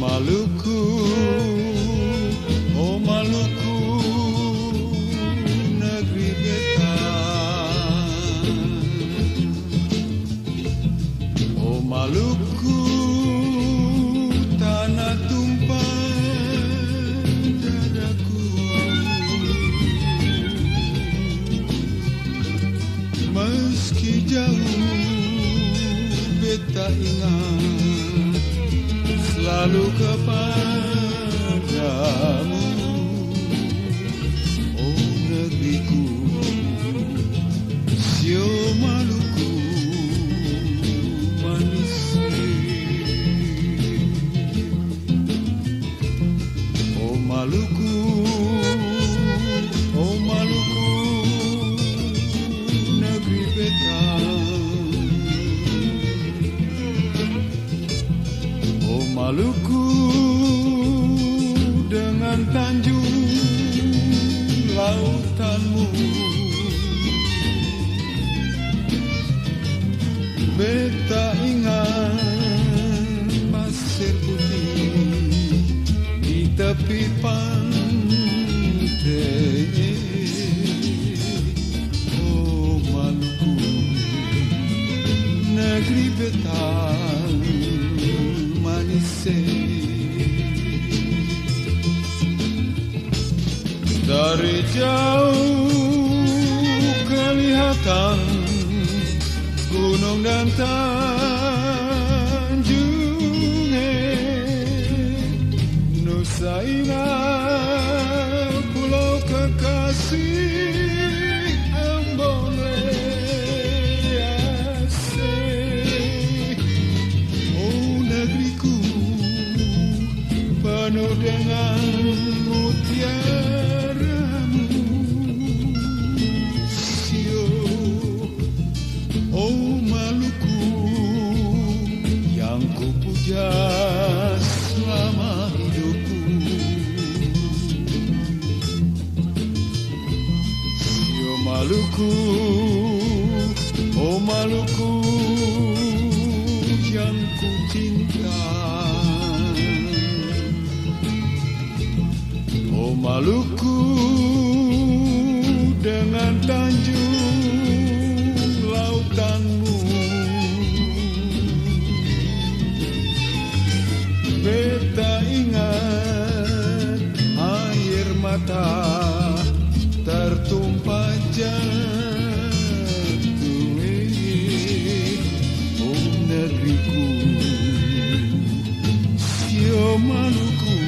Maluku, jauh beta ingat selalu kepadamu. Oh negeriku Sio Maluku manis Oh Maluku Maluku dengan tanjung lautanmu. Beta ingat pasir putih di tepi pantai. Oh Maluku negeri manis Dari jauh kelihatan gunung dan tanjung Nusa Indah pulau kekasih penuh dengan mutiaramu Sio Oh Maluku yang ku puja selama hidupku. Sio Maluku Oh Maluku yang ku cinta Maluku dengan tanjung lautanmu. Beta ingat air mata tertumpah jatuh. Oh negeriku Yo Maluku.